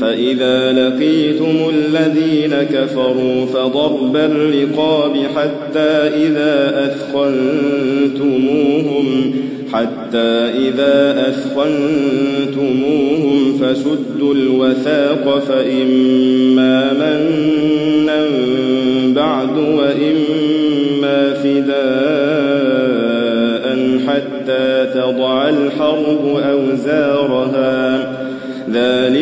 فإذا لقيتم الذين كفروا فضرب الرقاب حتى إذا أثخنتموهم حتى إذا أثخنتموهم فشدوا الوثاق فإما منا بعد وإما فداء حتى تضع الحرب أوزارها.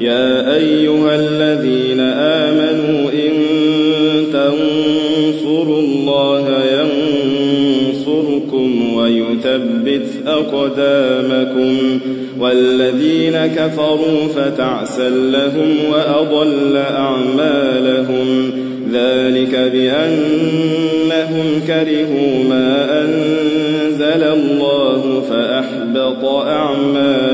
يا أيها الذين آمنوا إن تنصروا الله ينصركم ويثبت أقدامكم والذين كفروا فتعسا لهم وأضل أعمالهم ذلك بأنهم كرهوا ما أنزل الله فأحبط أعمالهم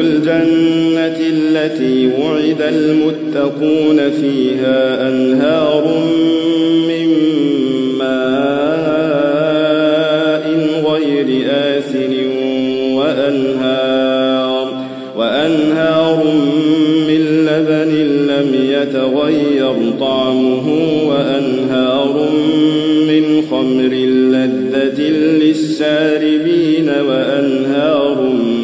الجنة التي وعد المتقون فيها أنهار من ماء غير آسن وأنهار وأنهار من لبن لم يتغير طعمه وأنهار من خمر لذة للشاربين وأنهار من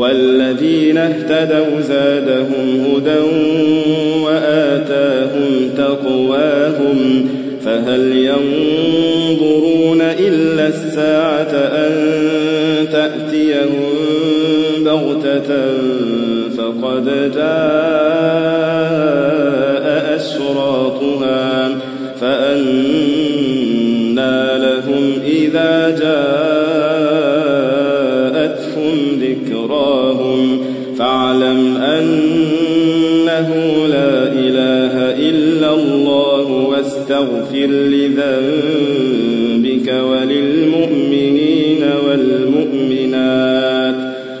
والذين اهتدوا زادهم هدى وآتاهم تقواهم فهل ينظرون إلا الساعة أن تأتيهم بغتة فقد جاء أشراطها فأنا لهم إذا جاءتهم إلا الله واستغفر لذنبك وللمؤمنين والمؤمنات.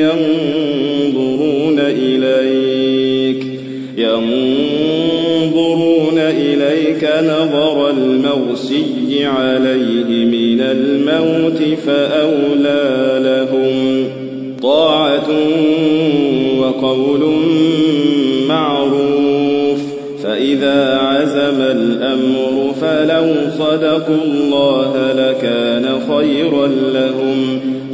ينظرون إليك ينظرون إليك نظر المغشي عليه من الموت فأولى لهم. طاعة وقول معروف فإذا عزم الأمر فلو صدقوا الله لكان خيرا لهم.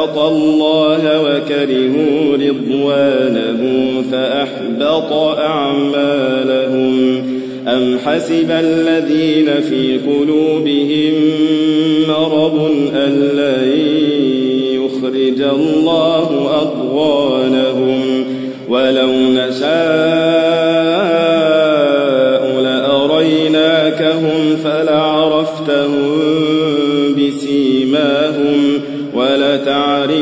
أسخط الله وكرهوا رضوانه فأحبط أعمالهم. أم حسب الذين في قلوبهم مرض أن لن يخرج الله أضغانهم؟ ولو نشاء لأريناكهم فلعرفتهم بسيماهم.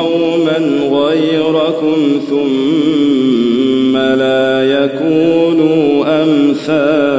قوما غيركم ثم لا يكونوا أمثالكم